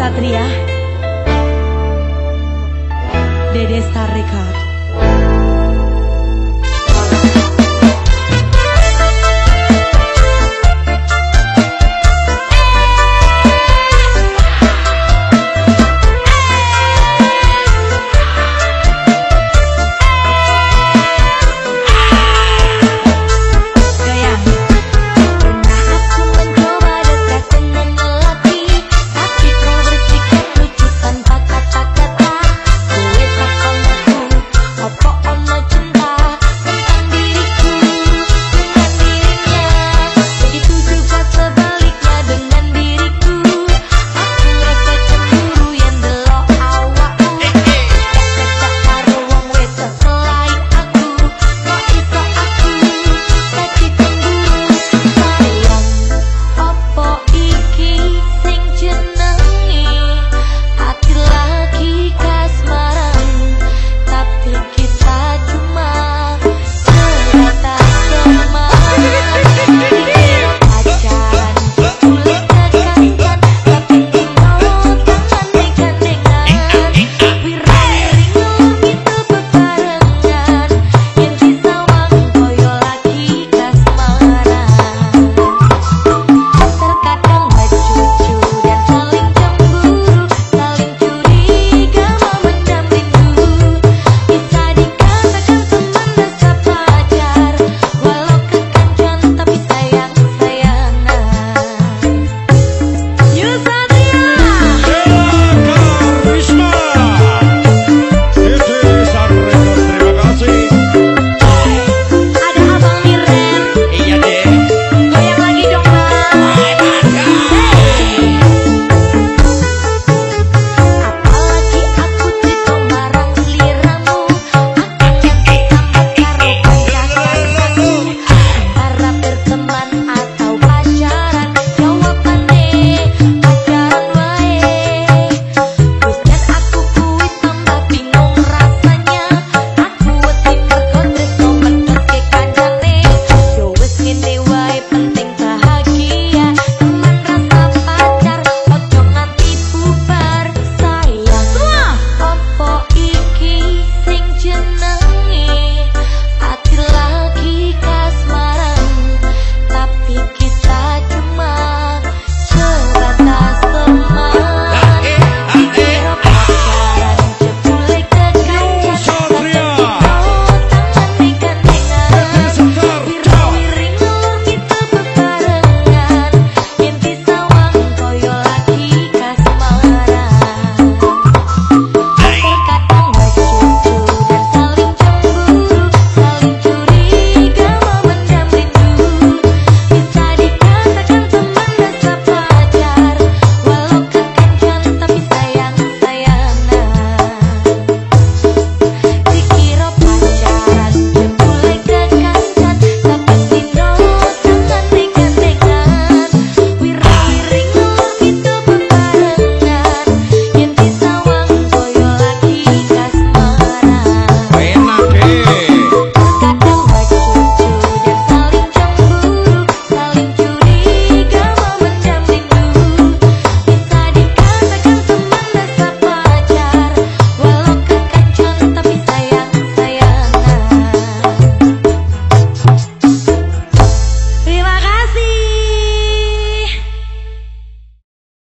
satria de desta rekat.